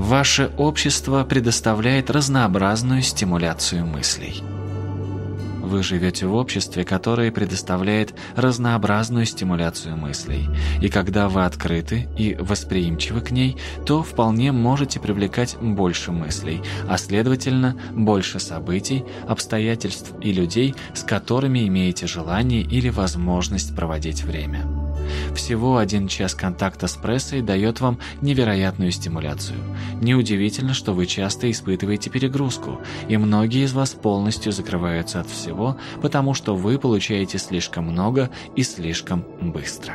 Ваше общество предоставляет разнообразную стимуляцию мыслей. Вы живете в обществе, которое предоставляет разнообразную стимуляцию мыслей, и когда вы открыты и восприимчивы к ней, то вполне можете привлекать больше мыслей, а следовательно, больше событий, обстоятельств и людей, с которыми имеете желание или возможность проводить время. Всего один час контакта с прессой дает вам невероятную стимуляцию. Неудивительно, что вы часто испытываете перегрузку, и многие из вас полностью закрываются от всего, потому что вы получаете слишком много и слишком быстро.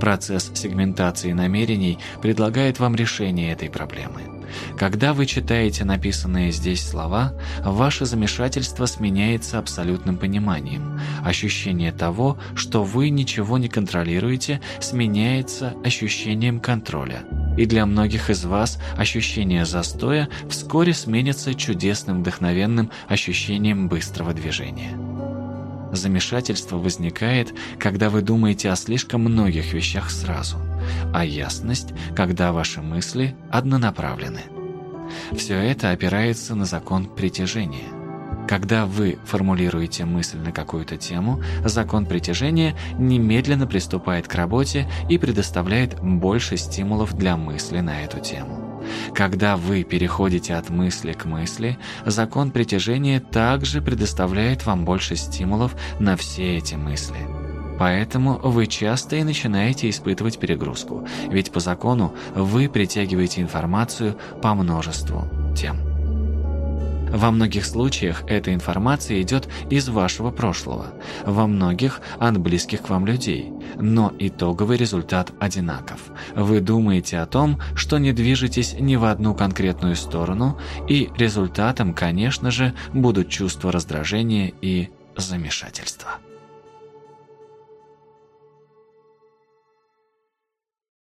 Процесс сегментации намерений предлагает вам решение этой проблемы. Когда вы читаете написанные здесь слова, ваше замешательство сменяется абсолютным пониманием. Ощущение того, что вы ничего не контролируете, сменяется ощущением контроля. И для многих из вас ощущение застоя вскоре сменится чудесным вдохновенным ощущением быстрого движения. Замешательство возникает, когда вы думаете о слишком многих вещах сразу, а ясность, когда ваши мысли однонаправлены. Все это опирается на закон притяжения. Когда вы формулируете мысль на какую-то тему, закон притяжения немедленно приступает к работе и предоставляет больше стимулов для мысли на эту тему. Когда вы переходите от мысли к мысли, закон притяжения также предоставляет вам больше стимулов на все эти мысли. Поэтому вы часто и начинаете испытывать перегрузку, ведь по закону вы притягиваете информацию по множеству тем. Во многих случаях эта информация идет из вашего прошлого, во многих – от близких к вам людей, но итоговый результат одинаков. Вы думаете о том, что не движетесь ни в одну конкретную сторону, и результатом, конечно же, будут чувства раздражения и замешательства.